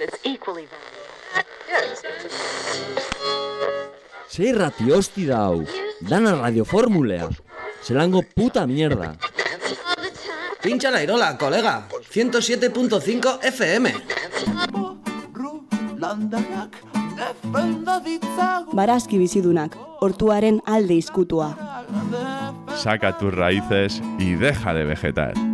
It's equally valuable. Ze irrati hosti da hau, dana radioformulea. Zelango puta mierda. Pincha la irola, colega. 107.5 FM. Barazki bizidunak, hortuaren alde izkutua. Saca tus raíces y deja de vegetar.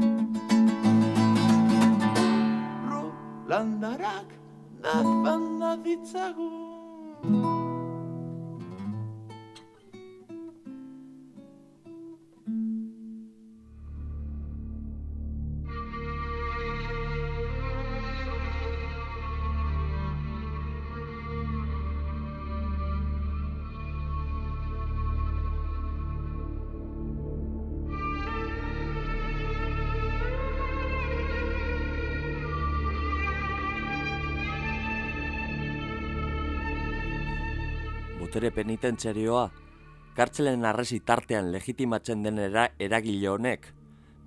Penitentziarioa, kartzelen arresi tartean legitimatzen den era, eragile honek,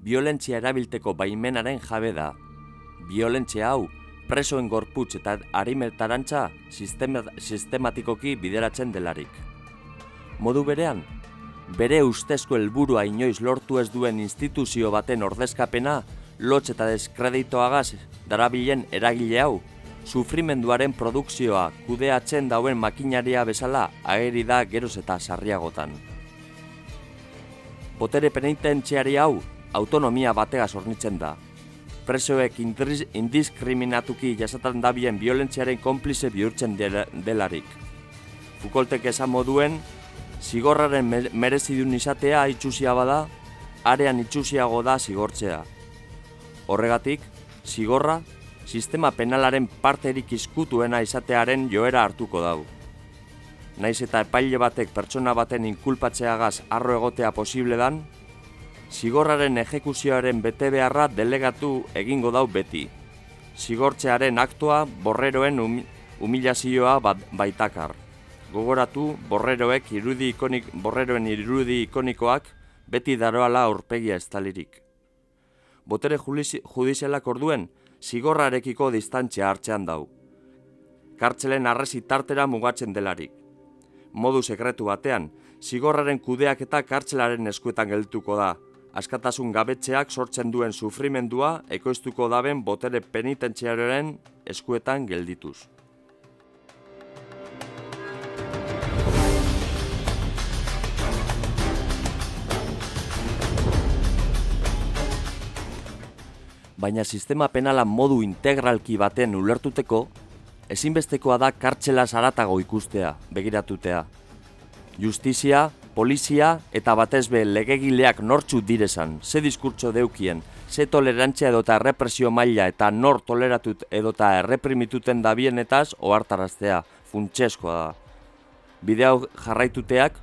violentzia erabilteko baimenaren jabe da. Violentzia hau, presoen gorputz eta harimetarantza sistema, sistematikoki bideratzen delarik. Modu berean, bere ustezko helburua inoiz lortu ez duen instituzio baten ordezkapena, lotx eta deskreditoagaz darabilen eragile hau, sufrimenduaren produkzioa kudeatzen dauen makinaria bezala ageri da geroz eta sarriagotan. Botere penitentziari hau autonomia bategaz hornitzen da. Presoek indiskriminatuki jasatan dabien violentziaren konplize bihurtzen dela- delarik. Fukoltek esan moduen, zigorraren me- merezidun izatea itxusia bada, arean itxusiago da zigortzea. Horregatik, zigorra, sistema penalaren parterik izkutuena izatearen joera hartuko dau. Naiz eta epaile batek pertsona baten inkulpatzeagaz arro egotea posible dan, zigorraren ejekuzioaren bete beharra delegatu egingo dau beti. Zigortzearen aktua borreroen um, humilazioa baitakar. Gogoratu borreroek irudi ikonik, borreroen irudi ikonikoak beti daroala aurpegia estalirik. Botere judizialak orduen, zigorrarekiko distantzia hartzean dau. Kartzelen arresi tartera mugatzen delarik. Modu sekretu batean, zigorraren kudeak eta kartzelaren eskuetan geltuko da. Askatasun gabetzeak sortzen duen sufrimendua ekoiztuko daben botere penitentziarioaren eskuetan geldituz. Baina sistema penala modu integralki baten ulertuteko, ezinbestekoa da kartzela zaratago ikustea, begiratutea. Justizia, polizia eta batez be legegileak nortzu direzan, ze diskurtso deukien, ze tolerantzia edota errepresio maila eta nor toleratut edota erreprimituten dabienetaz ohartaraztea, funtseskoa da. Bideo jarraituteak,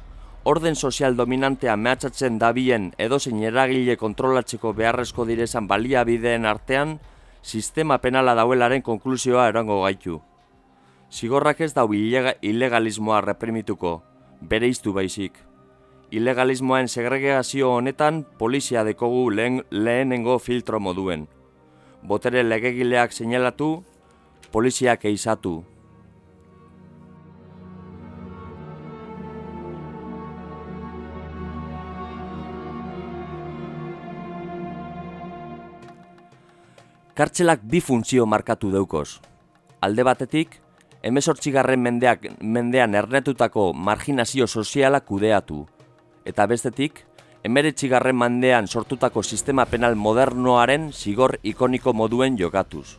orden sozial dominantea mehatxatzen dabien edozein eragile kontrolatzeko beharrezko direzan baliabideen artean, sistema penala dauelaren konklusioa erango gaitu. Zigorrak ez dau ilega- ilegalismoa reprimituko, bere iztu baizik. Ilegalismoen segregazio honetan polizia dekogu lehen, lehenengo filtro moduen. Botere legegileak seinalatu, poliziak eizatu. Kartzelak bi funtzio markatu deukoz. Alde batetik, emezortzigarren mendeak, mendean ernetutako marginazio soziala kudeatu. Eta bestetik, emeretzigarren mendean sortutako sistema penal modernoaren zigor ikoniko moduen jokatuz.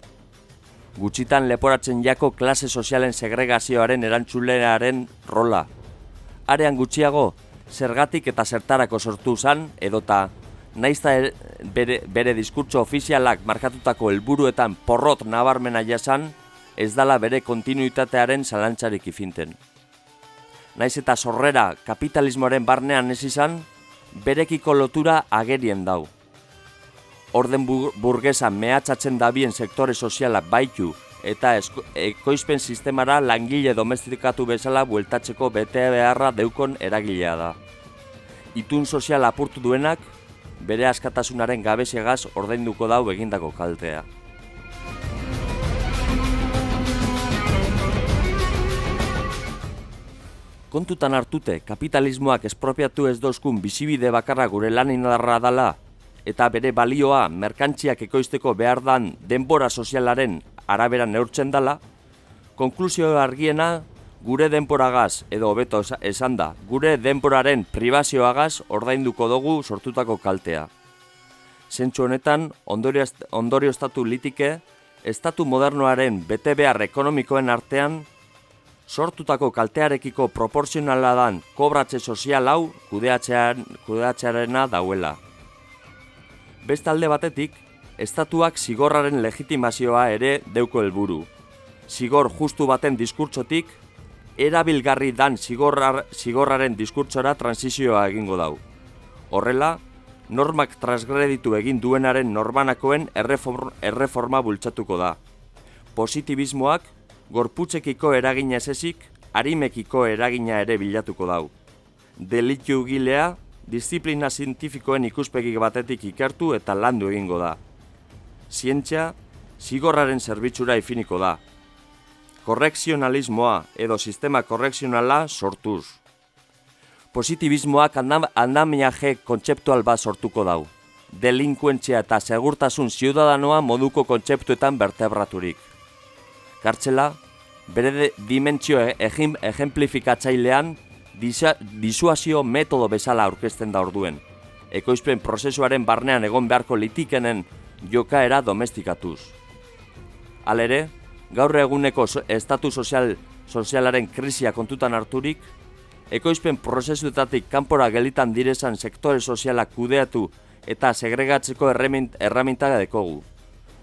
Gutxitan leporatzen jako klase sozialen segregazioaren erantzulearen rola. Arean gutxiago, zergatik eta zertarako sortu zan edota naizta er- bere, bere diskurtso ofizialak markatutako helburuetan porrot nabarmena jasan, ez dala bere kontinuitatearen zalantzarik ifinten. Naiz eta sorrera kapitalismoaren barnean ez izan, berekiko lotura agerien dau. Orden bu- burgesa mehatxatzen dabien sektore sozialak baitu eta ekoizpen sistemara langile domestikatu bezala bueltatzeko bete beharra deukon eragilea da. Itun sozial apurtu duenak, bere askatasunaren gabesegaz ordainduko dau egindako kaltea. Kontutan hartute, kapitalismoak espropiatu ez dozkun bizibide bakarra gure lan inadarra dala, eta bere balioa merkantziak ekoizteko behar dan denbora sozialaren arabera neurtzen dala, konklusio argiena gure denboragaz, edo hobeto esa- esan da, gure denboraren pribazioagaz ordainduko dugu sortutako kaltea. Zentsu honetan, ondorio litike, estatu modernoaren bete behar ekonomikoen artean, sortutako kaltearekiko proporzionala dan kobratze sozial hau kudeatzearena dauela. Beste alde batetik, estatuak zigorraren legitimazioa ere deuko helburu. Zigor justu baten diskurtsotik, erabilgarri dan zigorrar, zigorraren diskurtsora transizioa egingo dau. Horrela, normak transgreditu egin duenaren norbanakoen erreform, erreforma bultzatuko da. Positibismoak, gorputzekiko eragina esesik, harimekiko eragina ere bilatuko dau. Delitu gilea, disiplina zientifikoen ikuspegi batetik ikertu eta landu egingo da. Zientzia, zigorraren zerbitzura ifiniko da. Korrekzionalismoa edo sistema korrekzionala sortuz. Positibismoak andam, andamiaje kontzeptual bat sortuko dau. Delinkuentzia eta segurtasun ziudadanoa moduko kontzeptuetan bertebraturik. Kartzela, bere de, dimentsio e- egin, ejemplifikatzailean disuazio metodo bezala aurkezten da orduen. Ekoizpen prozesuaren barnean egon beharko litikenen jokaera domestikatuz. Halere, gaur eguneko estatu sozial, sozialaren krisia kontutan harturik, ekoizpen prozesuetatik kanpora gelitan direzan sektore sozialak kudeatu eta segregatzeko erraminta dekogu.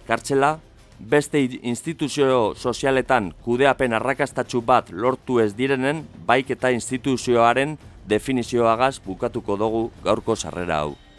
Kartzela, beste instituzio sozialetan kudeapen arrakastatsu bat lortu ez direnen, baik eta instituzioaren definizioagaz bukatuko dugu gaurko sarrera. Hau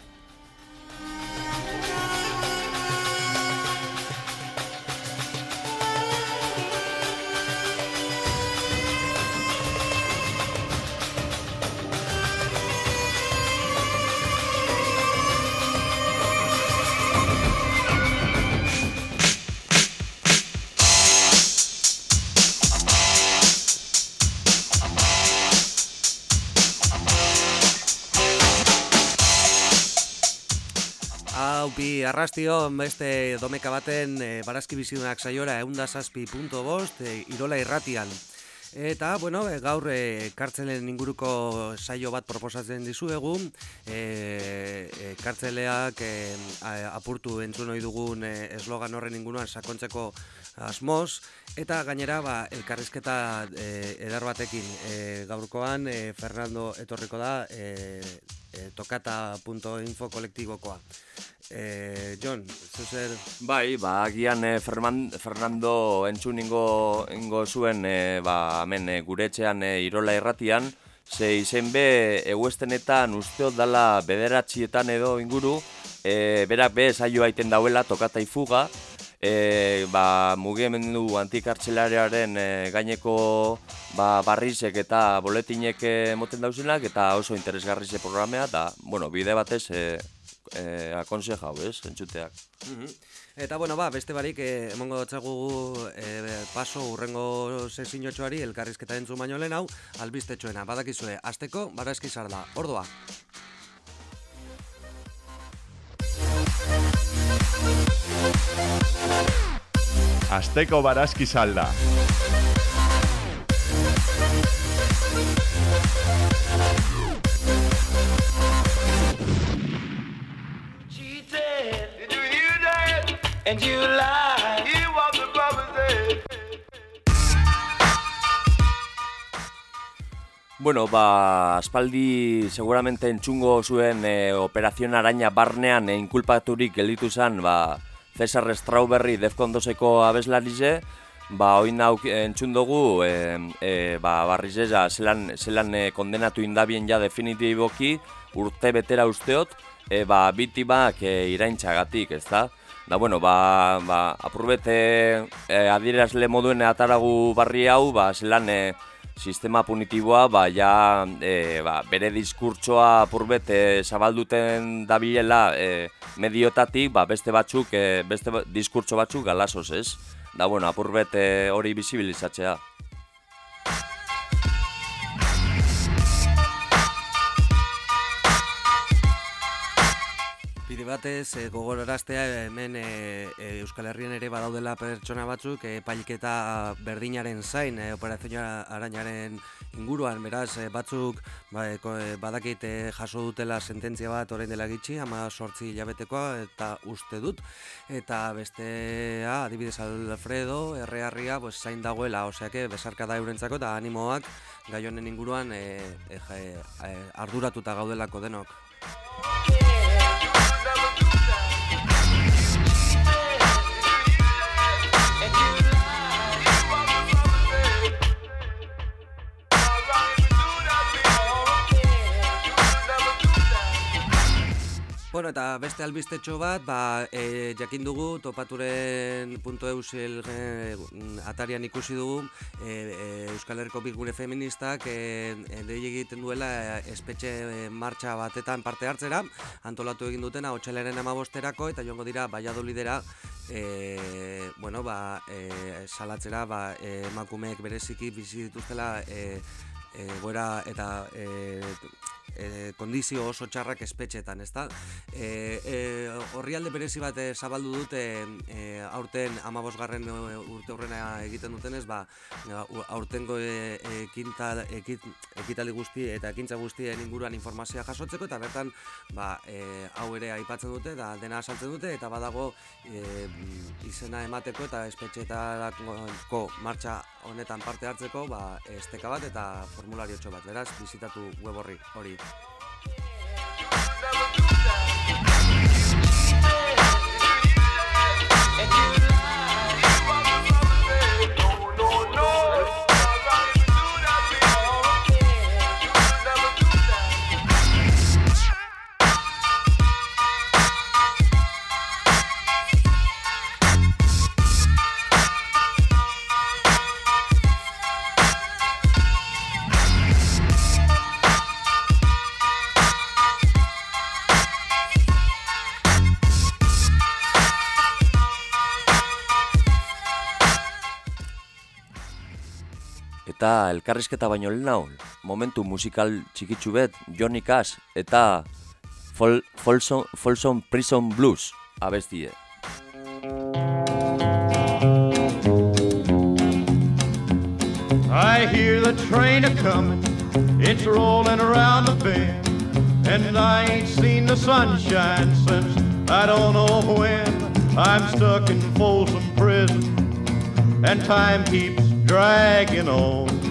bi arrastio beste domeka baten e, barazki bizidunak saiora eunda zazpi punto bost, e, irola irratian. Eta, bueno, e, gaur e, kartzelen inguruko saio bat proposatzen dizuegu, e, e, kartzeleak e, apurtu entzun ohi dugun e, eslogan horren inguruan sakontzeko asmoz, eta gainera ba, elkarrizketa e, eder batekin e, gaurkoan e, Fernando etorriko da e, e, tokata.info kolektibokoa. E, John, zuzer... Bai, ba, agian eh, Fernando entzun ingo, ingo zuen eh, ba, hemen eh, gure etxean eh, Irola irratian, ze izen be eguestenetan usteot dala bederatxietan edo inguru, eh, berak be saio aiten dauela tokata ifuga, eh, ba, mugimendu antikartzelariaren eh, gaineko ba, barrizek eta boletinek eh, moten dauzenak, eta oso interesgarri ze programea, da, bueno, bide batez eh, eh, akonsejau, ez, entzuteak. Eta bueno, ba, beste barik eh, emongo dotzagu eh, paso urrengo sesinotxoari elkarrizketa entzun baino lehen hau, albistetxoena, badakizue, azteko, barazki da, ordoa. Azteko barazki salda. And you lied. Hear what the said. Bueno, ba, aspaldi seguramente entzungo zuen e, Operación Araña barnean e, inkulpaturik gelditu zen, ba, Cesar Strawberry defkondoseko abeslarize, ba, oin hau entzun dugu, e, e, ba, barriz eza, zelan, zelan e, kondenatu indabien ja definitiboki, urte betera usteot, e, ba, bitimak e, iraintxagatik, ez da? Da, bueno, ba, ba apurbete e, adierazle moduen ataragu barri hau, ba, zelan e, sistema punitiboa, ba, ja, e, ba, bere diskurtsoa apurbet e, zabalduten dabilela e, mediotatik, ba, beste batzuk, e, beste ba- diskurtso batzuk galasoz, ez? Da, bueno, apurbet e, hori bizibilizatzea. Batez e, gogoraraztea hemen e, e, Euskal Herrian ere badaudela pertsona batzuk e, pailketa berdinaren zain e, operazioa arañaren inguruan, beraz e, batzuk ba, e, badakit jaso dutela sententzia bat orain dela gitxi, ama sortzi jabetekoa eta uste dut, eta bestea adibidez Alfredo, errearria, pues, zain dagoela, oseake besarka da eurentzako eta animoak gai honen inguruan e, e, e, arduratuta gaudelako denok. never do. Bueno, eta beste albistetxo bat, ba, e, jakin dugu, topaturen punto eusil e, atarian ikusi dugu, e, e, Euskal Herriko Bigure Feministak e, e, egiten duela e, espetxe e, martxa batetan parte hartzera, antolatu egin dutena, otxeleren amabosterako, eta joango dira, baiadu lidera, e, bueno, ba, e, salatzera, ba, e, emakumeek bereziki bizi dituztela, e, e, goera eta e, e, kondizio oso txarrak espetxetan, ezta? E, e, horrialde berezi bat e, zabaldu dute e, aurten amabosgarren e, urte horrena egiten dutenez, ba, aurtengo e, ekinta, ekit, ekitali guzti eta ekintza guztien inguruan informazioa jasotzeko, eta bertan ba, e, hau ere aipatzen dute, eta dena asaltzen dute, eta badago e, izena emateko eta espetxetarako martxa honetan parte hartzeko, ba, esteka bat eta formulario bat, beraz, bizitatu web horri hori. Elkarrizketa baino lehenago, momentu musikal txikitsu bet, Johnny Cash eta Fol Folsom, Folsom Prison Blues abestie. I hear the train a comin', it's rolling around the bend, and I ain't seen the sunshine since I don't know when. I'm stuck in Folsom Prison, and time keeps dragging on.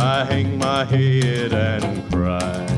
I hang my head and cry.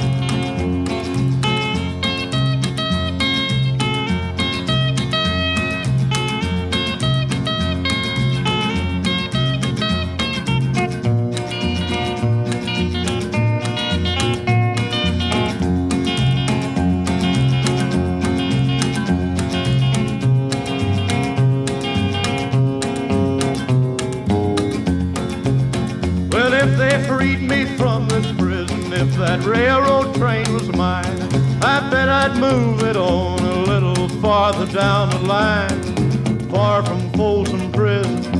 Farther down the line, far from Folsom Prison,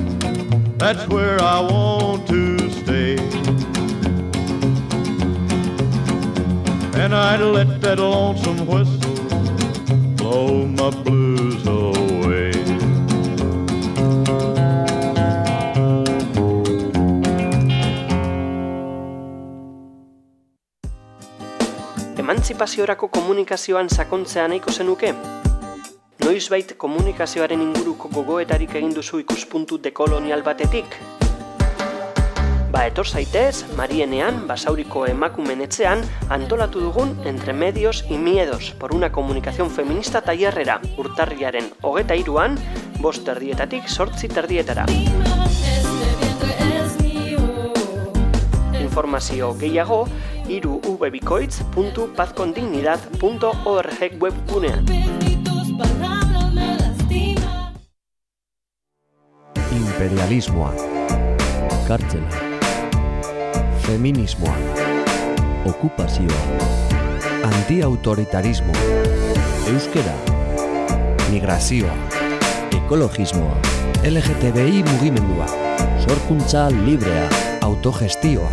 That's where I want to stay. And I'd let that lonesome whistle blow my blues away. Emantzipaziorako komunikazioan sakontzea nahiko zenuke? Noizbait komunikazioaren inguruko gogoetarik egin duzu ikuspuntu dekolonial batetik? Ba, etor zaitez, Marienean, basauriko emakumen etxean, antolatu dugun Entre Medios y Miedos, por una comunicación feminista tailerrera, urtarriaren hogeta iruan, bost terdietatik sortzi terdietara. Informazio gehiago, iru ubebikoitz.pazcondignidad.org webgunean. Imperialismoa Kartzela Feminismoa Okupazioa Antiautoritarismo Euskera Migrazioa Ekologismoa LGTBI mugimendua Sorkuntza librea Autogestioa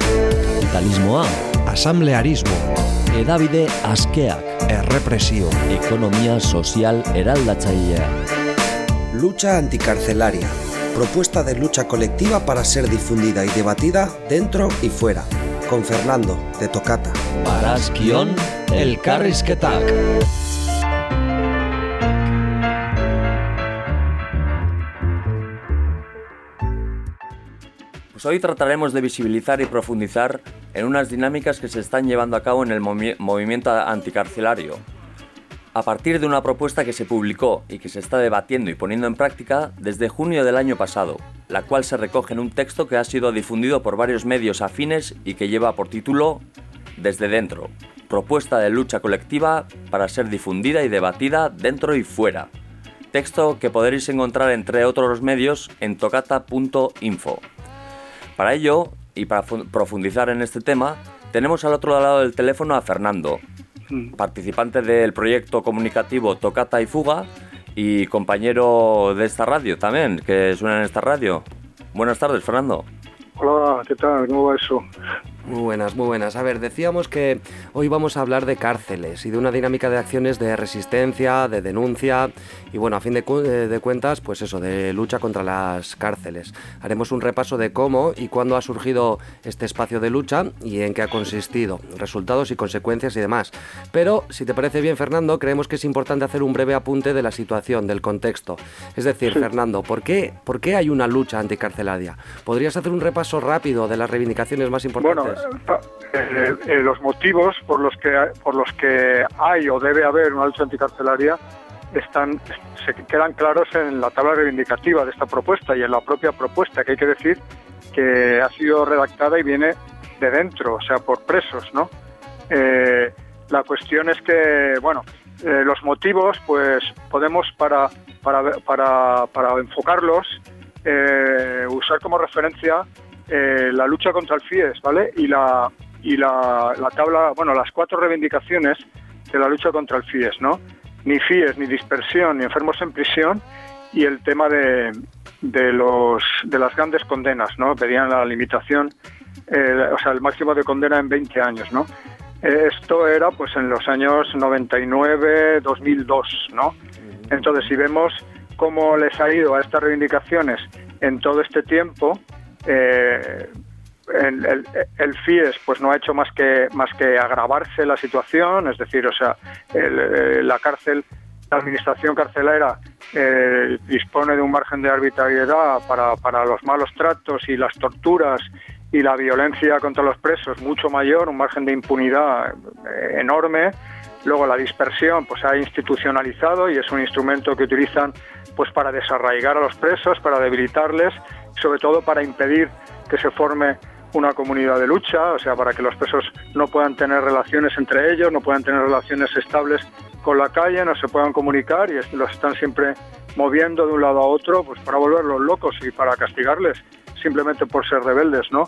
Kapitalismoa Asamblearismo Edabide askeak Errepresio Ekonomia sozial eraldatzailea Lucha anticarcelaria. Propuesta de lucha colectiva para ser difundida y debatida dentro y fuera. Con Fernando, de Tocata. Barazkion elkarrizketak. Pues hoy trataremos de visibilizar y profundizar en unas dinámicas que se están llevando a cabo en el movi- movimiento anticarcelario. A partir de una propuesta que se publicó y que se está debatiendo y poniendo en práctica desde junio del año pasado, la cual se recoge en un texto que ha sido difundido por varios medios afines y que lleva por título Desde dentro, propuesta de lucha colectiva para ser difundida y debatida dentro y fuera. Texto que podréis encontrar entre otros medios en tocata.info. Para ello, y para fu- profundizar en este tema, tenemos al otro lado del teléfono a Fernando, participante del proyecto comunicativo Tocata y Fuga y compañero de esta radio también, que suena en esta radio. Buenas tardes, Fernando. Hola, ¿qué tal? ¿Cómo va eso? Muy buenas, muy buenas. A ver, decíamos que hoy vamos a hablar de cárceles y de una dinámica de acciones de resistencia, de denuncia y bueno, a fin de, cu- eh, de cuentas, pues eso, de lucha contra las cárceles. Haremos un repaso de cómo y cuándo ha surgido este espacio de lucha y en qué ha consistido, resultados y consecuencias y demás. Pero, si te parece bien, Fernando, creemos que es importante hacer un breve apunte de la situación, del contexto. Es decir, Fernando, ¿por qué, ¿por qué hay una lucha anticarcelaria? ¿Podrías hacer un repaso rápido de las reivindicaciones más importantes? Bueno, eh, eh, los motivos por los que por los que hay o debe haber una lucha anticarcelaria están se quedan claros en la tabla reivindicativa de esta propuesta y en la propia propuesta, que hay que decir que ha sido redactada y viene de dentro, o sea, por presos, ¿no? Eh, la cuestión es que, bueno, los motivos, pues podemos para, para, para, enfocarlos, usar como referencia eh, la lucha contra el FIES, ¿vale? Y la y la, la tabla, bueno, las cuatro reivindicaciones de la lucha contra el FIES, ¿no? Ni FIES, ni dispersión, ni enfermos en prisión y el tema de, de los de las grandes condenas, ¿no? Pedían la limitación, eh, o sea, el máximo de condena en 20 años, ¿no? Eh, esto era pues en los años 99, 2002, ¿no? Entonces, si vemos cómo les ha ido a estas reivindicaciones en todo este tiempo, eh, el, FIES pues no ha hecho más que más que agravarse la situación, es decir, o sea, eh, la cárcel, la administración carcelera eh, dispone de un margen de arbitrariedad para, para los malos tratos y las torturas y la violencia contra los presos mucho mayor, un margen de impunidad enorme. Luego la dispersión pues se ha institucionalizado y es un instrumento que utilizan pues para desarraigar a los presos, para debilitarles, sobre todo para impedir que se forme una comunidad de lucha, o sea, para que los presos no puedan tener relaciones entre ellos, no puedan tener relaciones estables con la calle, no se puedan comunicar y los están siempre moviendo de un lado a otro, pues para volverlos locos y para castigarles simplemente por ser rebeldes, ¿no?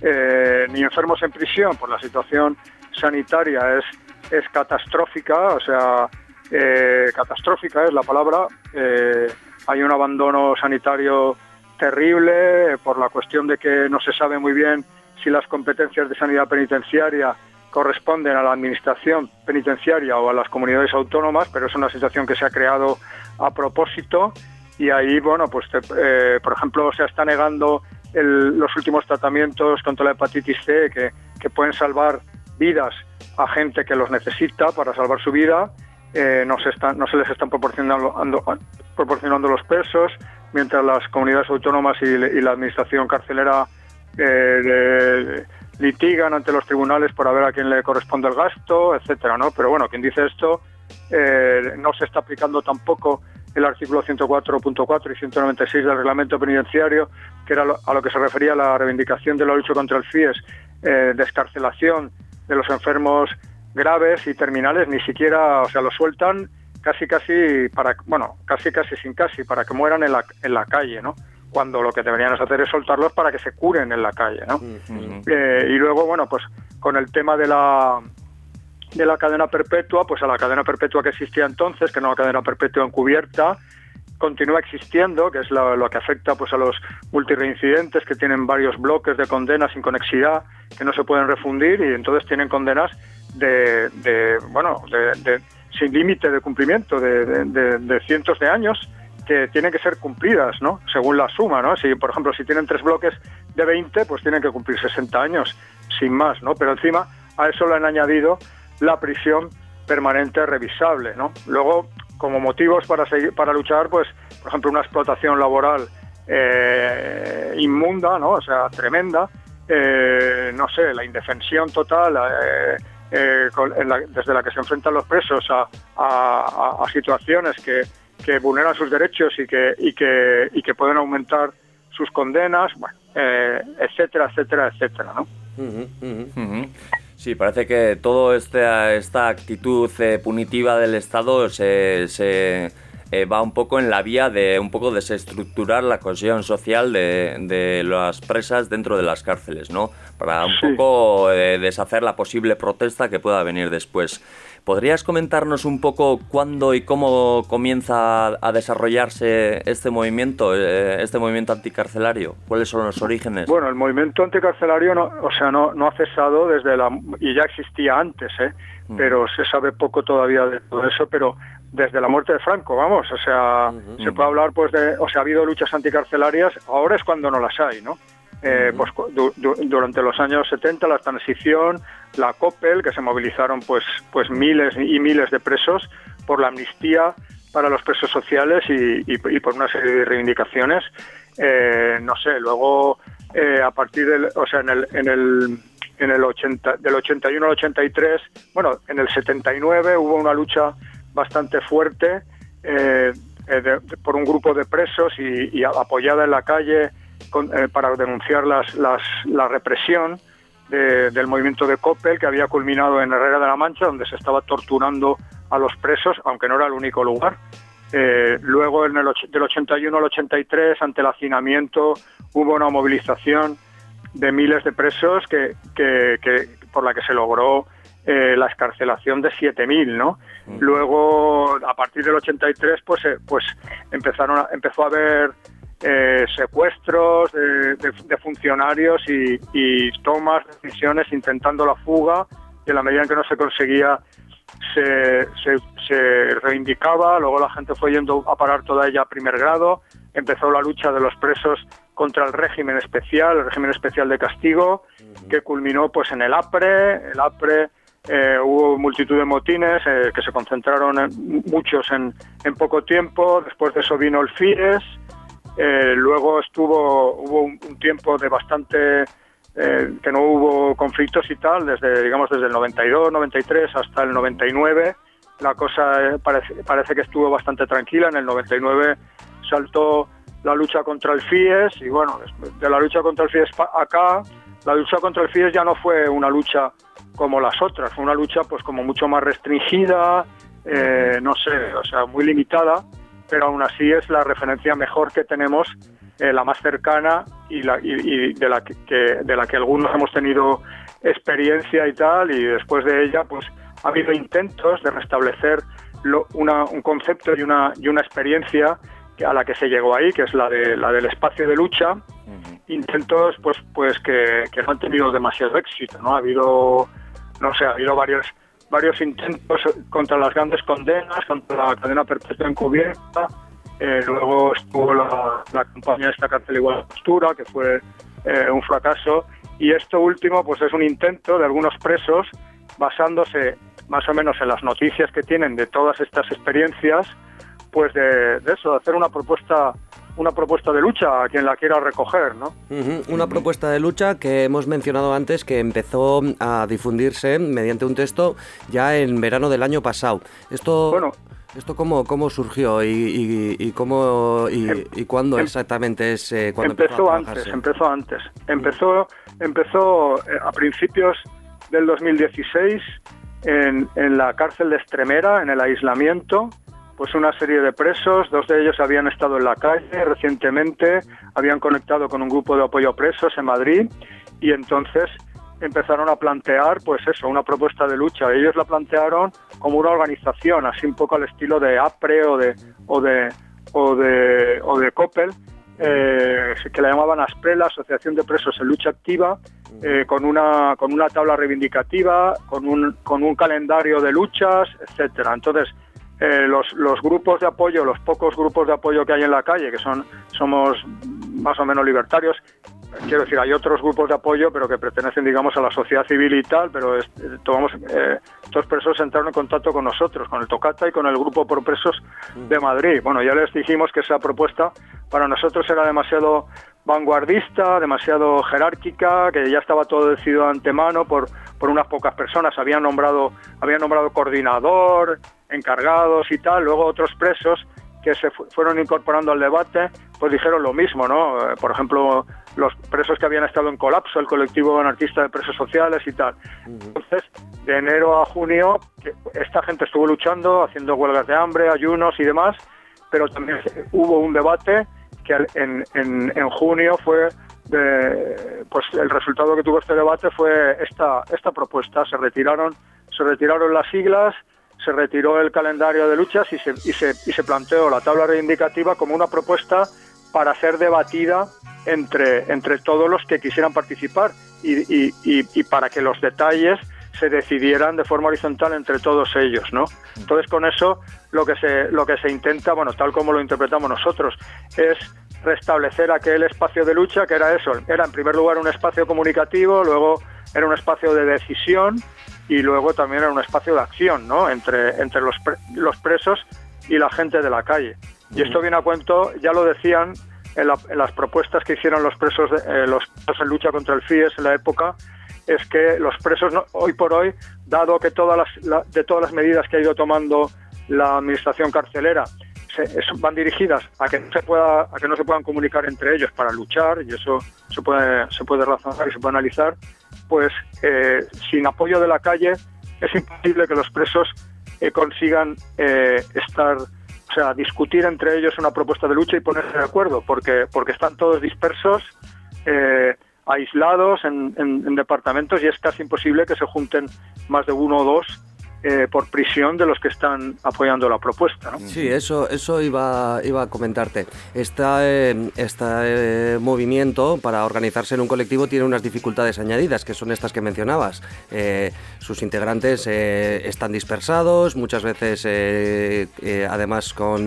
Eh, ni enfermos en prisión, pues la situación sanitaria es, es catastrófica, o sea, eh, catastrófica es la palabra. eh, hay un abandono sanitario terrible por la cuestión de que no se sabe muy bien si las competencias de sanidad penitenciaria corresponden a la administración penitenciaria o a las comunidades autónomas, pero es una situación que se ha creado a propósito y ahí, bueno, pues eh, por ejemplo se está negando los últimos tratamientos contra la hepatitis C que, que, pueden salvar vidas a gente que los necesita para salvar su vida. Eh, no, se están, no se les están proporcionando, proporcionando los pesos, mientras las comunidades autónomas y, la administración carcelera eh, litigan ante los tribunales por ver a quién le corresponde el gasto, etcétera, ¿no? Pero bueno, quien dice esto eh, no se está aplicando tampoco el artículo 104.4 y 196 del reglamento penitenciario, que era a lo que se refería la reivindicación de la lucha contra el FIES, eh, descarcelación de los enfermos graves y terminales, ni siquiera, o sea, lo sueltan casi casi para, bueno, casi casi sin casi, para que mueran en la, en la calle, ¿no? Cuando lo que deberían hacer es soltarlos para que se curen en la calle, ¿no? Eh, y luego, bueno, pues con el tema de la de la cadena perpetua, pues a la cadena perpetua que existía entonces, que no la cadena perpetua encubierta, continúa existiendo, que es lo, que afecta pues a los multireincidentes que tienen varios bloques de condenas sin conexidad, que no se pueden refundir y entonces tienen condenas de, de bueno, de, sin límite de cumplimiento, de, cientos de años que tienen que ser cumplidas, ¿no? Según la suma, ¿no? Si, por ejemplo, si tienen tres bloques de 20, pues tienen que cumplir 60 años, sin más, ¿no? Pero encima a eso le han añadido la prisión permanente revisable, ¿no? Luego, como motivos para seguir, para luchar, pues, por ejemplo, una explotación laboral eh, inmunda, ¿no? O sea, tremenda, eh, no sé, la indefensión total, eh, eh, desde la que se enfrentan los presos a, situaciones que, vulneran sus derechos y que, y que, y que pueden aumentar sus condenas, bueno, eh, etcétera, etcétera, etcétera, ¿no? Sí, parece que toda esta, esta actitud eh, punitiva del Estado se, se va un poco en la vía de un poco desestructurar la cohesión social de, de las presas dentro de las cárceles, ¿no? para un poco eh, deshacer la posible protesta que pueda venir después. ¿Podrías comentarnos un poco cuándo y cómo comienza a desarrollarse este movimiento, eh, este movimiento anticarcelario? ¿Cuáles son los orígenes? Bueno, el movimiento anticarcelario no, o sea, no, no ha cesado desde la y ya existía antes, ¿eh? Mm. pero se sabe poco todavía de todo eso, pero desde la muerte de Franco, vamos, o sea, se puede hablar pues de, o sea, ha habido luchas anticarcelarias, ahora es cuando no las hay, ¿no? Eh, pues, durante los años 70 la transición, la COPEL, que se movilizaron pues, pues miles y miles de presos por la amnistía para los presos sociales y, por una serie de reivindicaciones. Eh, no sé, luego eh, a partir del, o sea, en el, en el, en el 80, del 81 al 83, bueno, en el 79 hubo una lucha bastante fuerte por un grupo de presos y, apoyada en la calle eh, para denunciar la represión del movimiento de Coppel que había culminado en Herrera de la Mancha, donde se estaba torturando a los presos, aunque no era el único lugar. Eh, luego, en el, del 81 al 83, ante el hacinamiento, hubo una movilización de miles de presos que, por la que se logró eh, la escarcelación de 7.000, ¿no? Mm. Luego, a partir del 83, pues, pues empezaron a, empezó a haber eh, secuestros de, funcionarios y, tomas decisiones intentando la fuga y en la medida en que no se conseguía se, se, reivindicaba, luego la gente fue yendo a parar toda ella a primer grado, empezó la lucha de los presos contra el régimen especial, el régimen especial de castigo, que culminó pues en el APRE, el APRE eh, hubo multitud de motines eh, que se concentraron muchos en, poco tiempo, después de eso vino el FIES, eh, luego estuvo, hubo un, tiempo de bastante que no hubo conflictos y tal, desde digamos desde el 92, 93 hasta el 99. La cosa parece, parece que estuvo bastante tranquila. En el 99 saltó la lucha contra el FIES y bueno, de la lucha contra el FIES acá, la lucha contra el FIES ya no fue una lucha como las otras, fue una lucha pues como mucho más restringida, no sé, o sea, muy limitada pero aún así es la referencia mejor que tenemos, eh, la más cercana y, de, la que, de la que algunos hemos tenido experiencia y tal, y después de ella pues ha habido intentos de restablecer un concepto y una, y una experiencia a la que se llegó ahí, que es la de la del espacio de lucha, intentos pues pues que, no han tenido demasiado éxito, ¿no? Ha habido no sé, ha habido varios varios intentos contra las grandes condenas, contra la cadena perpetua encubierta, eh, luego estuvo la, la campaña de esta cárcel igual postura, que fue eh, un fracaso, y esto último pues es un intento de algunos presos basándose más o menos en las noticias que tienen de todas estas experiencias, pues de, de eso, de hacer una propuesta una propuesta de lucha a quien la quiera recoger, ¿no? Una propuesta de lucha que hemos mencionado antes que empezó a difundirse mediante un texto ya en verano del año pasado. Esto, ¿esto cómo, cómo surgió y, y- y cómo y, y cuándo exactamente es eh, cuando empezó a antes, empezó antes. Empezó, empezó eh, a principios del 2016 en, en la cárcel de Extremera, en el aislamiento, pues una serie de presos, dos de ellos habían estado en la calle recientemente, habían conectado con un grupo de apoyo a presos en Madrid y entonces empezaron a plantear, pues eso, una propuesta de lucha. Ellos la plantearon como una organización, así un poco al estilo de APRE o de o de o de, o de Coppel, eh, que la llamaban ASPRE, la Asociación de Presos en Lucha Activa, eh, con una con una tabla reivindicativa, con un con un calendario de luchas, etcétera. Entonces eh, los, los grupos de apoyo, los pocos grupos de apoyo que hay en la calle, que son somos más o menos libertarios, quiero decir, hay otros grupos de apoyo, pero que pertenecen, digamos, a la sociedad civil y tal, pero eh, tomamos, eh, estos presos entraron en contacto con nosotros, con el Tocata y con el grupo por presos de Madrid. Bueno, ya les dijimos que esa propuesta para nosotros era demasiado vanguardista, demasiado jerárquica, que ya estaba todo decidido de antemano por, por unas pocas personas. Habían nombrado, habían nombrado coordinador, encargados y tal. Luego otros presos que se fu- fueron incorporando al debate, pues dijeron lo mismo, ¿no? Eh, Por ejemplo, los presos que habían estado en colapso, el colectivo anarquista de presos sociales y tal. Entonces, de enero a junio, esta gente estuvo luchando, haciendo huelgas de hambre, ayunos y demás, pero también hubo un debate que en, en, en junio fue de- pues el resultado que tuvo este debate fue esta esta propuesta se retiraron se retiraron las siglas se retiró el calendario de luchas y se, y se, y se planteó la tabla reivindicativa como una propuesta para ser debatida entre, entre todos los que quisieran participar y, y- para que los detalles se decidieran de forma horizontal entre todos ellos, ¿no? Entonces con eso lo que se lo que se intenta, bueno, tal como lo interpretamos nosotros, es restablecer aquel espacio de lucha que era eso, era en primer lugar un espacio comunicativo, luego era un espacio de decisión y luego también era un espacio de acción, ¿no? Entre entre los pre- los presos y la gente de la calle. Y esto viene a cuento, ya lo decían en, la- en las propuestas que hicieron los presos, de- eh, los presos en lucha contra el FIES en la época, es que los presos no- hoy por hoy, dado que todas las, la- de todas las medidas que ha ido tomando la administración carcelera van dirigidas a que no se puedan comunicar entre ellos para luchar y eso se puede se puede razonar y se puede analizar pues eh, sin apoyo de la calle es imposible que los presos eh, consigan eh, estar o sea discutir entre ellos una propuesta de lucha y ponerse de acuerdo porque porque están todos dispersos aislados en departamentos y es casi imposible que se junten más de uno o dos eh, por prisión de los que están apoyando la propuesta. ¿no? Sí, eso, eso iba, iba a comentarte. Este, movimiento para organizarse en un colectivo tiene unas dificultades añadidas, que son estas que mencionabas. Sus integrantes están dispersados, muchas veces además con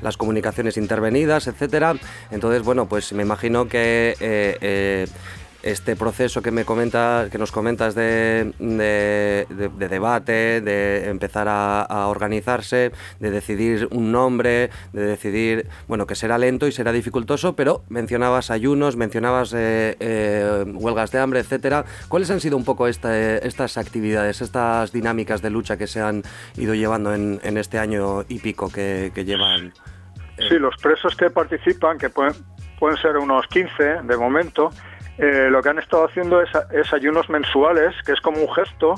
las comunicaciones intervenidas, etcétera. Entonces, bueno, pues me imagino que este proceso que me comenta, que nos comentas de, de- de- de debate, de empezar a, organizarse, de decidir un nombre, de decidir, bueno, que será lento y será dificultoso, pero mencionabas ayunos, mencionabas eh, eh, huelgas de hambre, etcétera. ¿Cuáles han sido un poco esta- estas actividades, estas dinámicas de lucha que se han ido llevando en, en este año y pico que, que llevan? Sí, los presos que participan, que pueden, pueden ser unos 15 de momento, eh, lo que han estado haciendo es, ayunos mensuales, que es como un gesto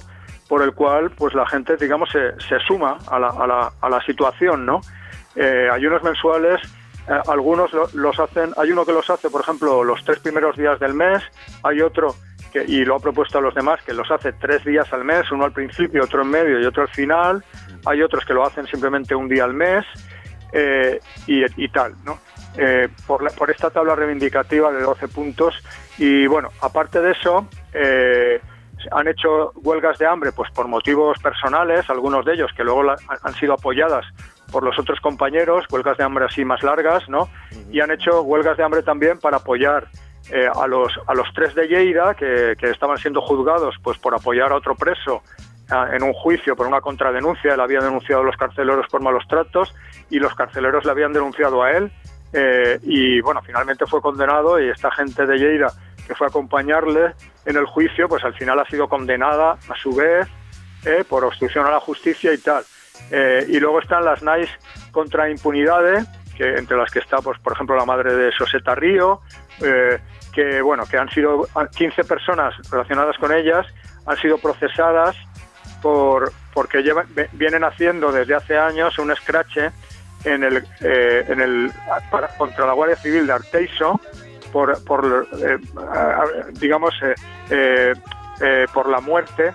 por el cual pues la gente, digamos, se, se suma a la, a la- a la situación, ¿no? Eh, ayunos mensuales, eh, algunos lo- los hacen, hay uno que los hace, por ejemplo, los tres primeros días del mes, hay otro que, y lo ha propuesto a los demás, que los hace tres días al mes, uno al principio, otro en medio y otro al final, hay otros que lo hacen simplemente un día al mes, eh, y, y, tal, ¿no? Eh, por, la, por, esta tabla reivindicativa de 12 puntos. Y bueno, aparte de eso, eh, han hecho huelgas de hambre pues por motivos personales, algunos de ellos que luego la, han sido apoyadas por los otros compañeros, huelgas de hambre así más largas, ¿no? Y han hecho huelgas de hambre también para apoyar eh, a, los, a los tres de Lleida que, que, estaban siendo juzgados pues por apoyar a otro preso en un juicio por una contradenuncia. Él había denunciado a los carceleros por malos tratos y los carceleros le habían denunciado a él. Eh, y bueno, finalmente fue condenado y esta gente de Lleida que fue a acompañarle en el juicio, pues al final ha sido condenada a su vez eh, por obstrucción a la justicia y tal. Eh, y luego están las NICE contra impunidades, que entre las que está, pues por ejemplo, la madre de Soseta Río, eh, que bueno, que han sido 15 personas relacionadas con ellas, han sido procesadas por porque llevan, vienen haciendo desde hace años un escrache en el, eh, en el para, contra la Guardia Civil de Arteiso por, por eh, digamos eh, por la muerte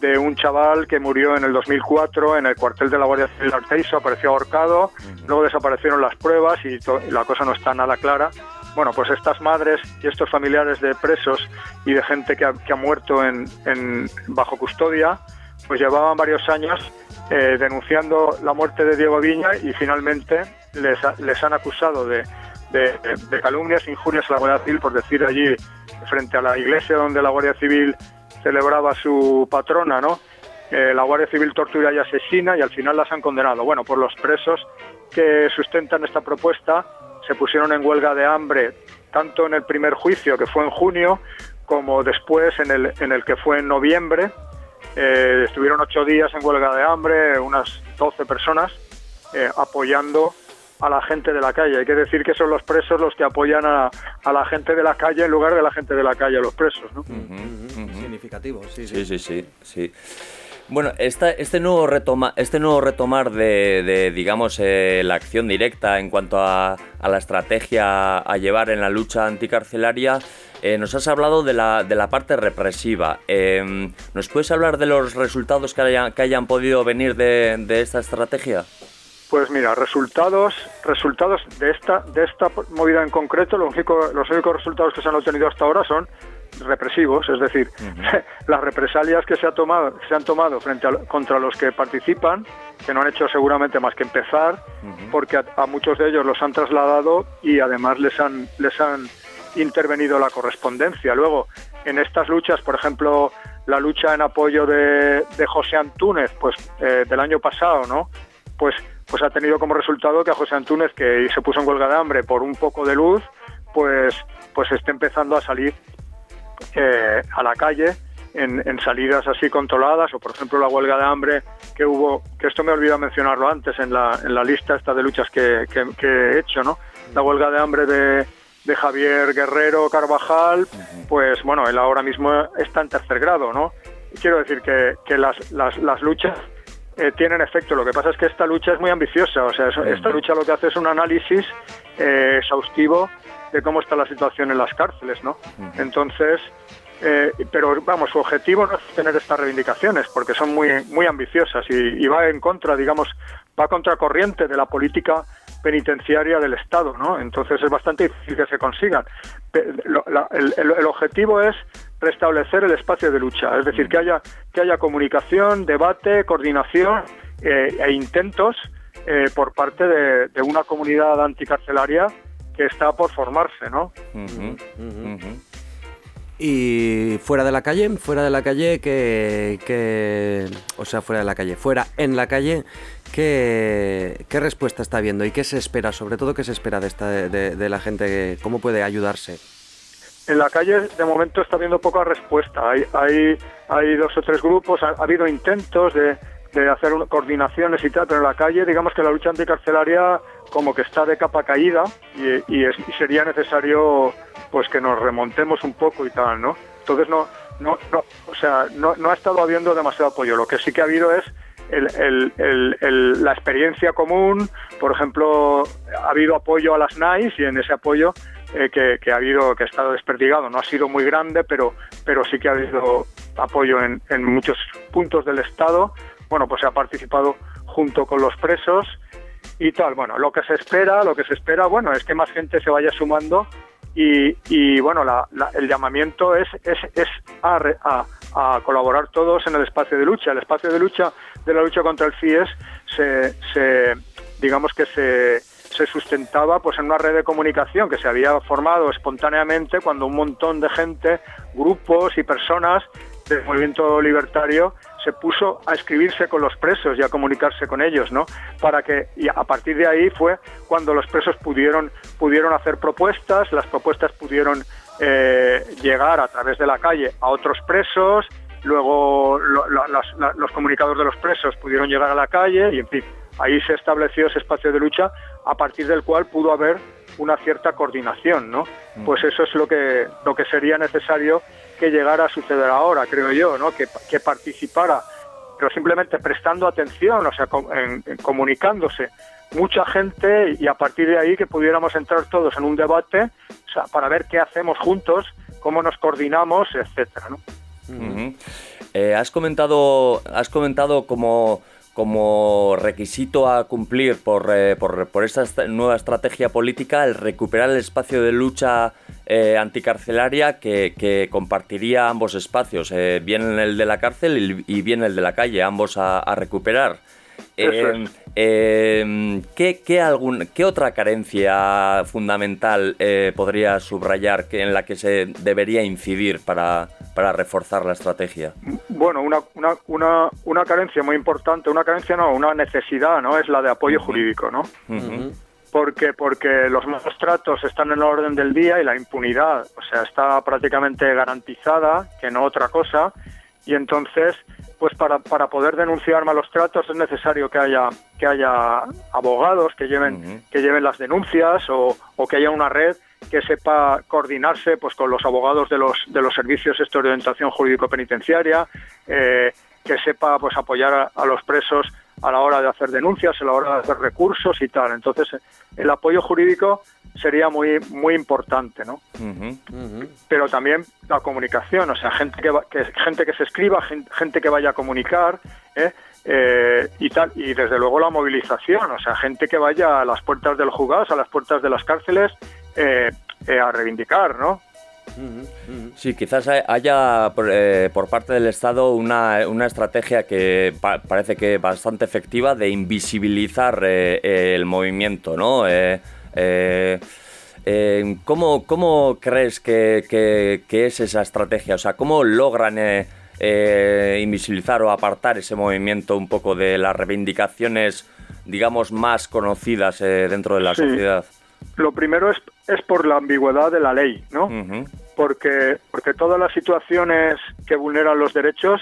de un chaval que murió en el 2004 en el cuartel de la Guardia Civil de Arteiso, apareció ahorcado, luego desaparecieron las pruebas y, y la cosa no está nada clara. Bueno, pues estas madres y estos familiares de presos y de gente que ha, que ha muerto en, en, bajo custodia, pues llevaban varios años eh, denunciando la muerte de Diego Viña y finalmente les, les han acusado de, de, calumnias, injurias a la Guardia Civil por decir allí frente a la iglesia donde la Guardia Civil celebraba su patrona, ¿no? Eh, la Guardia Civil tortura y asesina y al final las han condenado. Bueno, por los presos que sustentan esta propuesta se pusieron en huelga de hambre tanto en el primer juicio que fue en junio como después en el, en el que fue en noviembre eh, estuvieron ocho días en huelga de hambre, unas 12 personas, eh, apoyando a la gente de la calle. Hay que decir que son los presos los que apoyan a, a, la gente de la calle en lugar de la gente de la calle a los presos. ¿no? Uh -huh, uh -huh. Significativo, sí, sí, sí. sí, sí. Bueno, esta, este, nuevo retoma, este nuevo retomar de, de digamos, eh, la acción directa en cuanto a, a, la estrategia a llevar en la lucha anticarcelaria, eh, nos has hablado de la, de la parte represiva. Eh, ¿Nos puedes hablar de los resultados que, haya, que hayan podido venir de, de, esta estrategia? Pues mira, resultados, resultados de esta, de esta movida en concreto, los únicos, los únicos resultados que se han obtenido hasta ahora son represivos, es decir, uh -huh. las represalias que se, ha tomado, se han tomado frente a, contra los que participan, que no han hecho seguramente más que empezar, uh -huh. porque a, a, muchos de ellos los han trasladado y además les han, les han intervenido la correspondencia. Luego, en estas luchas, por ejemplo, la lucha en apoyo de, José Antúnez, pues eh, del año pasado, ¿no? Pues, pues ha tenido como resultado que a José Antúnez, que se puso en huelga de hambre por un poco de luz, pues, pues esté empezando a salir eh, a la calle en, salidas así controladas o por ejemplo la huelga de hambre que hubo que esto me olvidado mencionarlo antes en la, en la lista esta de luchas que, que, que he hecho no la huelga de hambre de, de Javier Guerrero Carvajal pues bueno él ahora mismo está en tercer grado no quiero decir que, que las, las, las luchas eh, tienen efecto. Lo que pasa es que esta lucha es muy ambiciosa. O sea, esta lucha lo que hace es un análisis eh, exhaustivo de cómo está la situación en las cárceles, ¿no? Entonces, eh, pero vamos, su objetivo no es tener estas reivindicaciones, porque son muy, muy ambiciosas y, y va en contra, digamos, va contracorriente de la política penitenciaria del Estado, ¿no? Entonces es bastante difícil que se consigan. La, el, objetivo es restablecer el espacio de lucha, es decir, que haya que haya comunicación, debate, coordinación eh, e intentos eh, por parte de, de, una comunidad anticarcelaria que está por formarse, ¿no? Uh -huh, uh -huh. Y fuera de la calle, fuera de la calle, que, que, o sea, fuera de la calle, fuera en la calle, ¿qué, qué respuesta está viendo y qué se espera, sobre todo qué se espera de, esta, de, la gente, cómo puede ayudarse? En la calle de momento está habiendo poca respuesta. Hay, hay, hay dos o tres grupos, ha, ha habido intentos de, de hacer coordinaciones y tal, pero en la calle digamos que la lucha anticarcelaria como que está de capa caída y, y sería necesario pues que nos remontemos un poco y tal, ¿no? Entonces no, no, no o sea, no, no ha estado habiendo demasiado apoyo. Lo que sí que ha habido es la experiencia común, por ejemplo, ha habido apoyo a las NICE y en ese apoyo eh, que, ha habido, que ha estado desperdigado, no ha sido muy grande, pero, pero sí que ha habido apoyo en, muchos puntos del Estado. Bueno, pues se ha participado junto con los presos y tal. Bueno, lo que se espera, lo que se espera, bueno, es que más gente se vaya sumando y, bueno, la- el llamamiento es, es, es a, a- a colaborar todos en el espacio de lucha. El espacio de lucha de la lucha contra el FIES se, digamos que se, se sustentaba pues en una red de comunicación que se había formado espontáneamente cuando un montón de gente, grupos y personas del movimiento libertario se puso a escribirse con los presos y a comunicarse con ellos, ¿no? Para que y a partir de ahí fue cuando los presos pudieron pudieron hacer propuestas, las propuestas pudieron eh, llegar a través de la calle a otros presos, luego lo- la- las- la- los comunicados de los presos pudieron llegar a la calle y en fin, ahí se estableció ese espacio de lucha a partir del cual pudo haber una cierta coordinación, ¿no? Pues eso es lo que lo que sería necesario que llegara a suceder ahora, creo yo, ¿no? Que, que participara, pero simplemente prestando atención, o sea, com- en- en comunicándose mucha gente y a partir de ahí que pudiéramos entrar todos en un debate, para ver qué hacemos juntos, cómo nos coordinamos, etcétera. Eh, has comentado, has comentado como, como requisito a cumplir por, eh, por, por esta est- nueva estrategia política el recuperar el espacio de lucha eh, anticarcelaria que, compartiría ambos espacios, bien el de la cárcel y, bien el de la calle, ambos a recuperar. Eh, eh, ¿qué, qué algún, ¿Qué otra carencia fundamental eh, podría subrayar que, en la que se debería incidir para, para reforzar la estrategia? Bueno, una, una, una, una carencia muy importante, una carencia no, una necesidad, ¿no? Es la de apoyo jurídico, ¿no? porque porque los malos tratos están en el orden del día y la impunidad, o sea, está prácticamente garantizada, que no otra cosa, y entonces, pues para, para poder denunciar malos tratos es necesario que haya que haya abogados que lleven que lleven las denuncias o, o que haya una red que sepa coordinarse pues con los abogados de los de los servicios de orientación jurídico penitenciaria eh, que sepa pues apoyar a, a los presos a la hora de hacer denuncias, a la hora de hacer recursos y tal. Entonces, el apoyo jurídico sería muy muy importante, ¿no? Pero también la comunicación, o sea, gente que, va- que gente que se escriba, gen- gente que vaya a comunicar, ¿eh? Eh, y tal, y desde luego la movilización, o sea, gente que vaya a las puertas del juzgados, a las puertas de las cárceles eh, eh, a reivindicar, ¿no? Sí, quizás haya por, eh, por parte del Estado una, una estrategia que pa- parece que bastante efectiva de invisibilizar eh, el movimiento, ¿no? Eh, eh, eh, ¿cómo, cómo crees que, que- que es esa estrategia? O sea, ¿cómo logran eh, invisibilizar o apartar ese movimiento un poco de las reivindicaciones, digamos, más conocidas dentro de la Sí. sociedad? Lo primero es, es por la ambigüedad de la ley, ¿no? Porque, porque todas las situaciones que vulneran los derechos,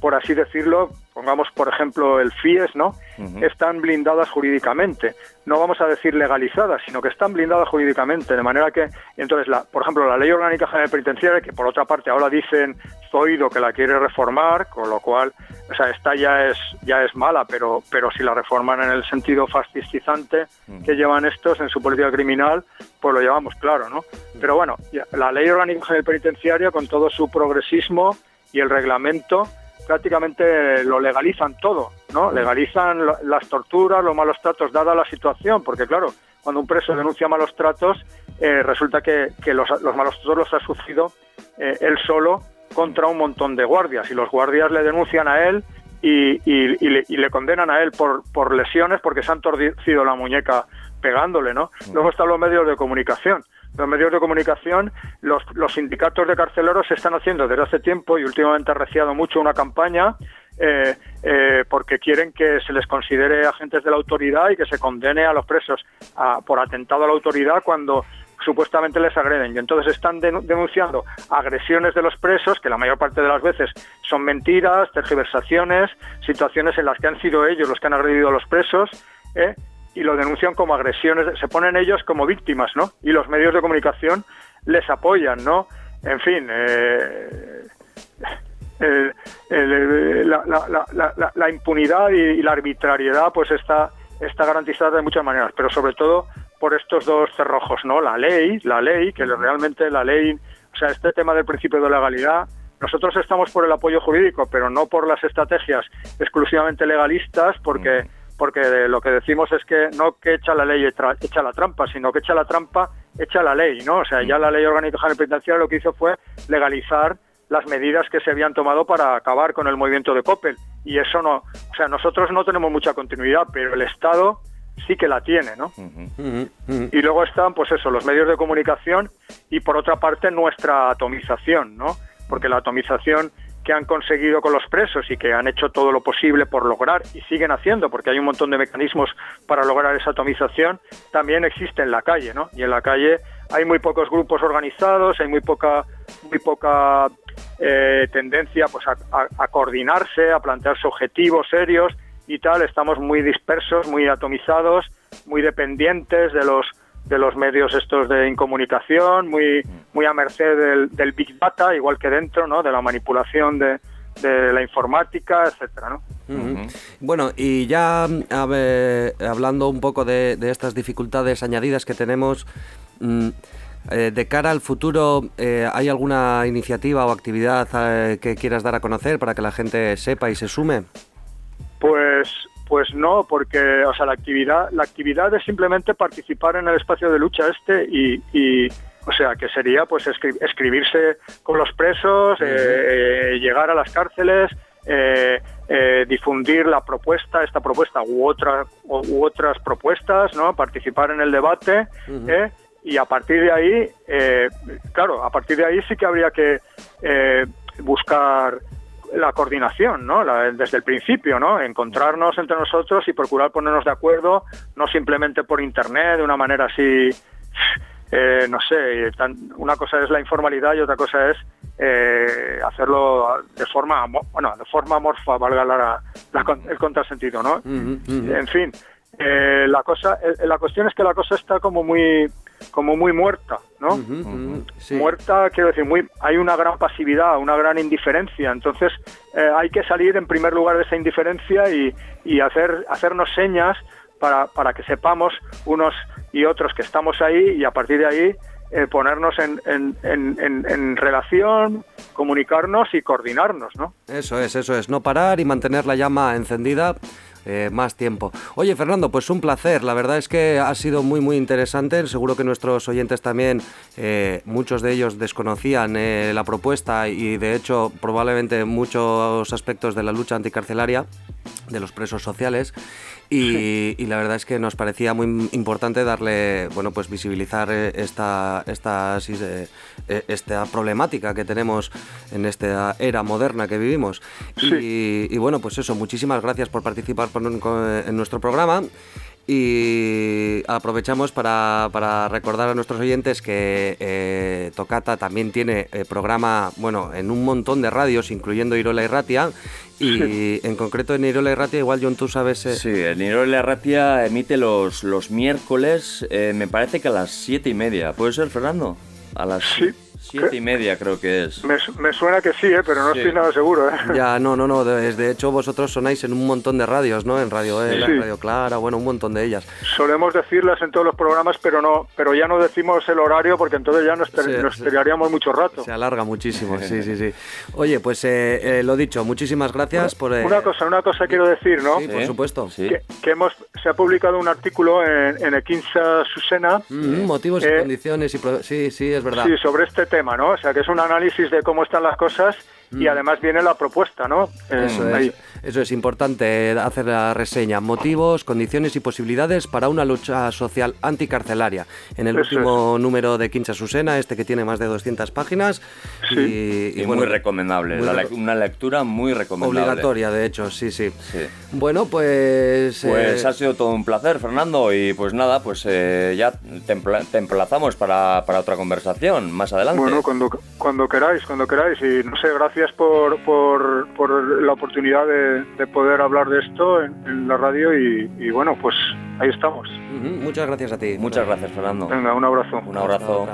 por así decirlo, pongamos por ejemplo el FIES, ¿no? Están blindadas jurídicamente. No vamos a decir legalizadas, sino que están blindadas jurídicamente. De manera que, entonces, la, por ejemplo, la Ley Orgánica General Penitenciaria, que por otra parte ahora dicen Zoido que la quiere reformar, con lo cual, o sea, esta ya es, ya es mala, pero, pero si la reforman en el sentido fascistizante que llevan estos en su política criminal, pues lo llevamos claro, ¿no? Pero bueno, la Ley Orgánica General Penitenciaria, con todo su progresismo y el reglamento, prácticamente lo legalizan todo, ¿no? Legalizan lo- las torturas, los malos tratos, dada la situación, porque claro, cuando un preso denuncia malos tratos, eh, resulta que, que los, los malos tratos los ha sufrido eh, él solo contra un montón de guardias, y los guardias le denuncian a él y, y- y le, y le condenan a él por, por lesiones porque se han torcido la muñeca pegándole, ¿no? Luego están los medios de comunicación. Los medios de comunicación, los, los sindicatos de carceleros se están haciendo desde hace tiempo y últimamente ha reciado mucho una campaña eh, eh, porque quieren que se les considere agentes de la autoridad y que se condene a los presos por atentado a la autoridad cuando supuestamente les agreden. Y entonces están denu- denunciando agresiones de los presos, que la mayor parte de las veces son mentiras, tergiversaciones, situaciones en las que han sido ellos los que han agredido a los presos, ¿eh? Y lo denuncian como agresiones, se ponen ellos como víctimas, ¿no? Y los medios de comunicación les apoyan, ¿no? En fin, eh, la, impunidad y, la arbitrariedad pues está, está garantizada de muchas maneras, pero sobre todo por estos dos cerrojos, ¿no? La ley, la ley, que realmente la ley, o sea, este tema del principio de legalidad, nosotros estamos por el apoyo jurídico, pero no por las estrategias exclusivamente legalistas, porque porque lo que decimos es que no que echa la ley echa la trampa, sino que echa la trampa echa la ley, ¿no? O sea, ya la ley orgánica general penitenciaria lo que hizo fue legalizar las medidas que se habían tomado para acabar con el movimiento de Coppel y eso no, o sea, nosotros no tenemos mucha continuidad, pero el Estado sí que la tiene, ¿no? Y luego están, pues eso, los medios de comunicación y por otra parte nuestra atomización, ¿no? Porque la atomización que han conseguido con los presos y que han hecho todo lo posible por lograr y siguen haciendo, porque hay un montón de mecanismos para lograr esa atomización, también existe en la calle, ¿no? Y en la calle hay muy pocos grupos organizados, hay muy poca, muy poca eh, tendencia pues a, coordinarse, a plantearse objetivos serios y tal. Estamos muy dispersos, muy atomizados, muy dependientes de los de los medios estos de incomunicación, muy muy a merced del, del big data, igual que dentro, ¿no? De la manipulación de, de la informática, etcétera, ¿no? Bueno, y ya a ver, hablando un poco de, de estas dificultades añadidas que tenemos, mm, eh, de cara al futuro, eh, ¿hay alguna iniciativa o actividad eh, que quieras dar a conocer para que la gente sepa y se sume? Pues, pues no, porque, o sea, la actividad, la actividad es simplemente participar en el espacio de lucha este y, y, o sea, que sería pues escri- escribirse con los presos, eh, eh, llegar a las cárceles, eh, eh, difundir la propuesta, esta propuesta u otra u, otras propuestas, ¿no? Participar en el debate, y a partir de ahí, claro, a partir de ahí sí que habría que buscar la coordinación, ¿no? La- desde el principio, ¿no? Encontrarnos entre nosotros y procurar ponernos de acuerdo, no simplemente por internet, de una manera así, eh, no sé, tan- una cosa es la informalidad y otra cosa es eh, hacerlo de forma, bueno, de forma amorfa, valga la, la el contrasentido, ¿no? En fin, eh, la cosa, eh, la cuestión es que la cosa está como muy, como muy muerta, ¿no? Muerta, quiero decir, muy, hay una gran pasividad, una gran indiferencia. Entonces, eh, hay que salir en primer lugar de esa indiferencia y, y hacer, hacernos señas para, para que sepamos unos y otros que estamos ahí y a partir de ahí eh, ponernos en, en, en, en- en relación, comunicarnos y coordinarnos, ¿no? Eso es, eso es, no parar y mantener la llama encendida eh, más tiempo. Oye, Fernando, pues un placer. La verdad es que ha sido muy, muy interesante. Seguro que nuestros oyentes también, eh, muchos de ellos desconocían eh, la propuesta y, de hecho, probablemente muchos aspectos de la lucha anticarcelaria de los presos sociales. Y, y la verdad es que nos parecía muy importante darle, bueno, pues visibilizar eh, esta, esta, eh, esta problemática que tenemos en esta era moderna que vivimos. Y, y bueno, pues eso, muchísimas gracias por participar en nuestro programa. Y aprovechamos para, para recordar a nuestros oyentes que eh, Tocata también tiene eh, programa, bueno, en un montón de radios, incluyendo Irola y Ratia. Y en concreto en Irola y Ratia, igual John, tú sabes... eh, Sí, el Irola Ratia emite los, los miércoles, eh, me parece que a las siete y media. ¿Puede ser, Fernando? A las siete y media creo que es. Me, me suena que sí, ¿eh? pero no Sí. estoy nada seguro. ¿eh? Ya, no, no, no. De, de hecho, vosotros sonáis en un montón de radios, ¿no? En Radio E, Sí. en Radio Clara, bueno, un montón de ellas. Solemos decirlas en todos los programas, pero no, pero ya no decimos el horario porque entonces ya nos, per- Sí, nos mucho rato. Se alarga muchísimo, sí, sí, sí. Oye, pues eh, eh, lo dicho, muchísimas gracias por... eh, Una cosa, una cosa quiero decir, ¿no? Sí, por supuesto. Que, que hemos, se ha publicado un artículo en, en Equinza Susena. Mm, motivos y eh, condiciones y... pro- Sí, sí, es verdad. Sí, sobre este tema, ¿no? O sea, que es un análisis de cómo están las cosas y además viene la propuesta, ¿no? Eh, Mm. Eso ahí. Es, eso es importante hacer la reseña. Motivos, condiciones y posibilidades para una lucha social anticarcelaria. En el Eso último número de Quincha Susena, este que tiene más de 200 páginas. Y, Y, bueno, muy recomendable, muy una lectura muy recomendable. Obligatoria, de hecho, sí, sí. Bueno, pues... Pues eh, ha sido todo un placer, Fernando, y pues nada, pues eh, ya te, empla- te emplazamos para, para otra conversación más adelante. Bueno, cuando, cuando queráis, cuando queráis. Y no sé, gracias por, por, por la oportunidad de, de poder hablar de esto en, en la radio y, y bueno, pues ahí estamos. Muchas gracias a ti. Muchas gracias, Fernando. Venga, un abrazo. Un abrazo.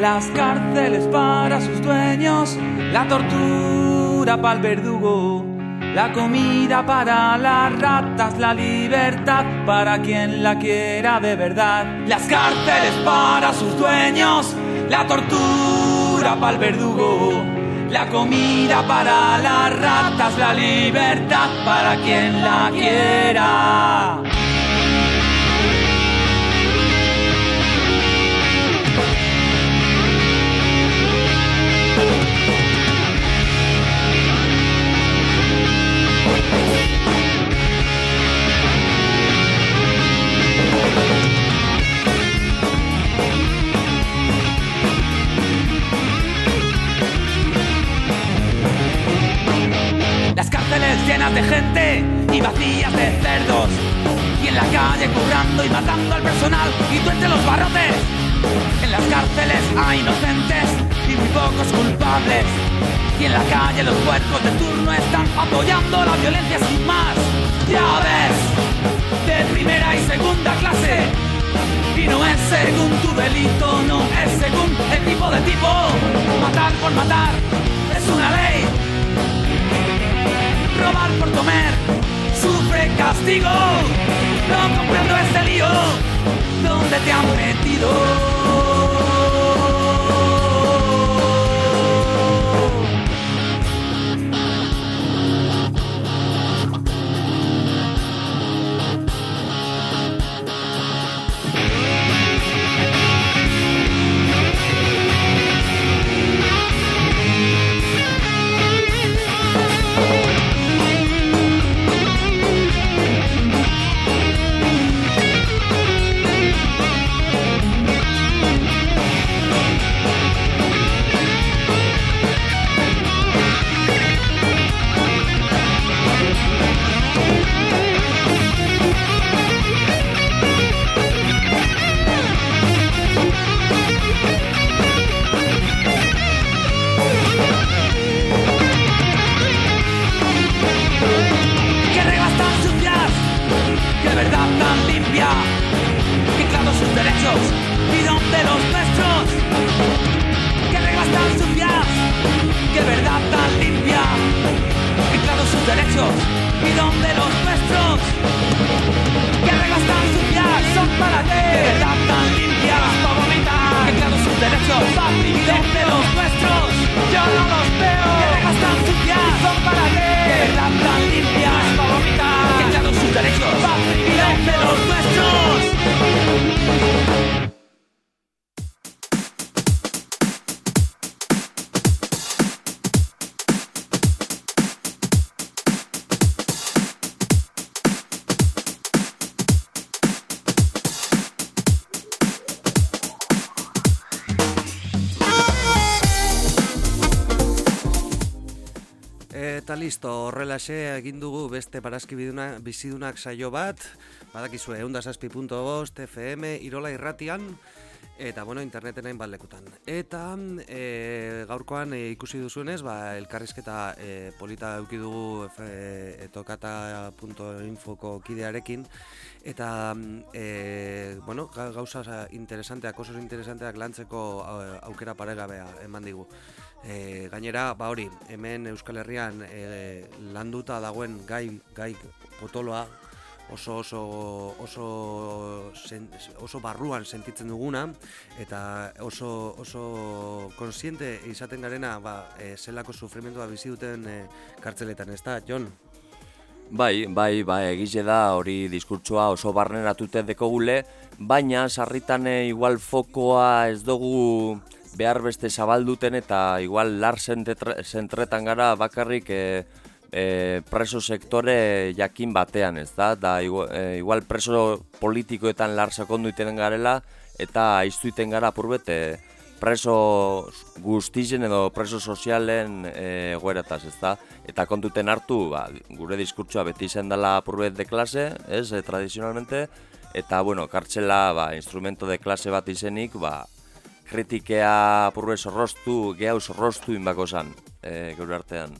Las cárceles para sus dueños, la tortura para el verdugo, la comida para las ratas, la libertad para quien la quiera de verdad. Las cárceles para sus dueños, la tortura para el verdugo, La comida para las ratas, la libertad para quien la quiera. Y vacías de cerdos. Y en la calle currando y matando al personal y tú entre los barrotes. En las cárceles hay inocentes y muy pocos culpables. Y en la calle los puercos de turno están apoyando la violencia sin más. Ya ves, de primera y segunda clase. Y no es según tu delito, no es según el tipo de tipo. Matar por matar es una ley robar por comer, sufre castigo. No comprendo este lío, ¿dónde te han metido? Listo, horrelaxe egin dugu beste barazki biduna, bizidunak saio bat, badakizue, eundasazpi.bost, FM, Irola irratian, eta bueno, interneten hainbat lekutan. Eta e, gaurkoan e, ikusi duzuenez, ba, elkarrizketa e, polita eduki dugu e, etokata.infoko kidearekin, eta e, bueno, ga- gauza interesanteak, oso interesanteak lantzeko aukera paregabea eman digu. E, gainera, ba hori, hemen Euskal Herrian e, landuta dagoen gai, gai potoloa oso oso oso sen, oso barruan sentitzen duguna eta oso oso konsiente izaten garena ba, e, zelako sufrimendua bizi duten e, kartzeletan, ez da, Jon? Bai, bai, bai, egize da hori diskurtsoa oso barneratute dekogule, baina sarritan igual fokoa ez dugu behar beste zabalduten eta igual lar zentretan gara bakarrik e, e, preso sektore jakin batean, ez da? Da igual, igual preso politikoetan lar sakondu iten garela eta aiztuiten gara apurbet e, preso guztizen edo preso sozialen e, egoerataz, ez da? Eta kontuten hartu, ba, gure diskurtsoa beti izan dela apurbet de klase, ez, e, tradizionalmente, eta, bueno, kartxela, ba, instrumento de klase bat izenik, ba, kritikea apurbet zorroztu, gehau zorroztu inbako zan, e, gure artean.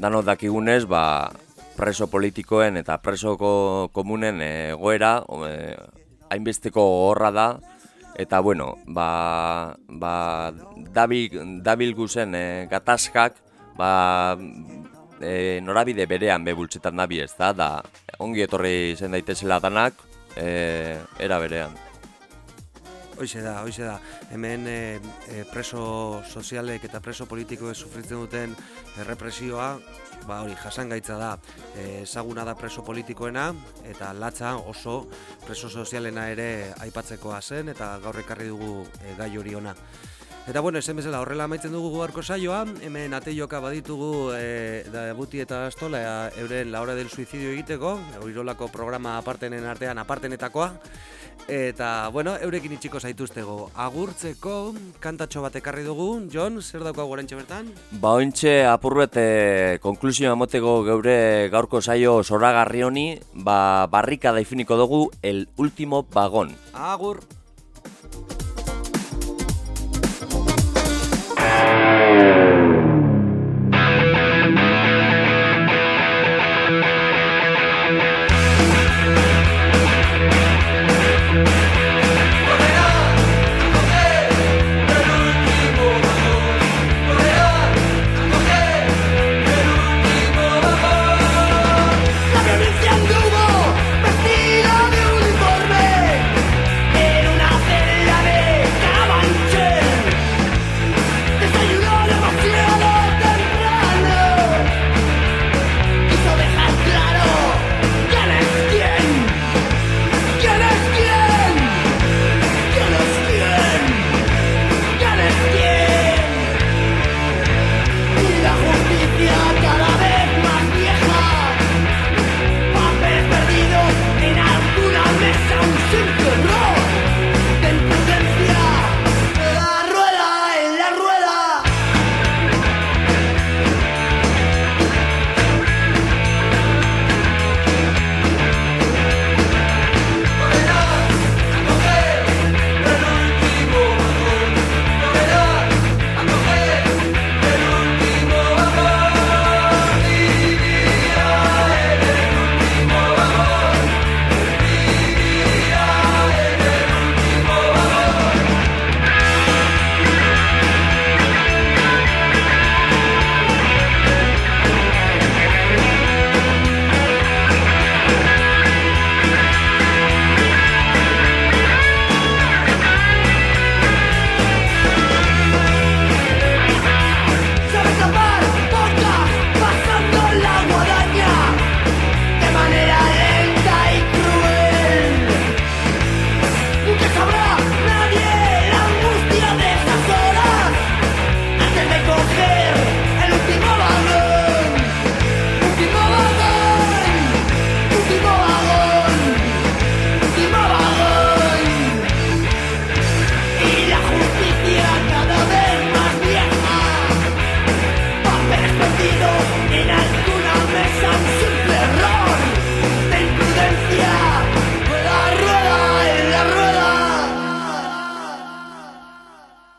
Danok dakigunez, ba, preso politikoen eta presoko komunen egoera e, hainbesteko horra da, eta bueno, ba, ba, dabil, dabil guzen e, gatazkak, ba, e, norabide berean bebultzetan dabi ez da, da ongi etorri zen daitezela danak, e, era berean. Hoize da, hoize da. Hemen e, e, preso sozialek eta preso politikoek sufritzen duten errepresioa, ba hori jasangaitza da. E, ezaguna da preso politikoena eta latza oso preso sozialena ere aipatzekoa zen eta gaur ekarri dugu e, gai hori ona. Eta bueno, esen bezala horrela amaitzen dugu guarko saioa, hemen ateioka baditugu e, da buti eta astola euren la hora del suicidio egiteko, oirolako programa apartenen artean apartenetakoa, Eta, bueno, eurekin itxiko zaituztego. Agurtzeko kantatxo bat ekarri dugu, Jon, zer dauka gorentxe bertan? Ba, ointxe apurrete konklusioa moteko geure gaurko saio zoragarri honi, ba, barrika daifiniko dugu el último vagón. Agur!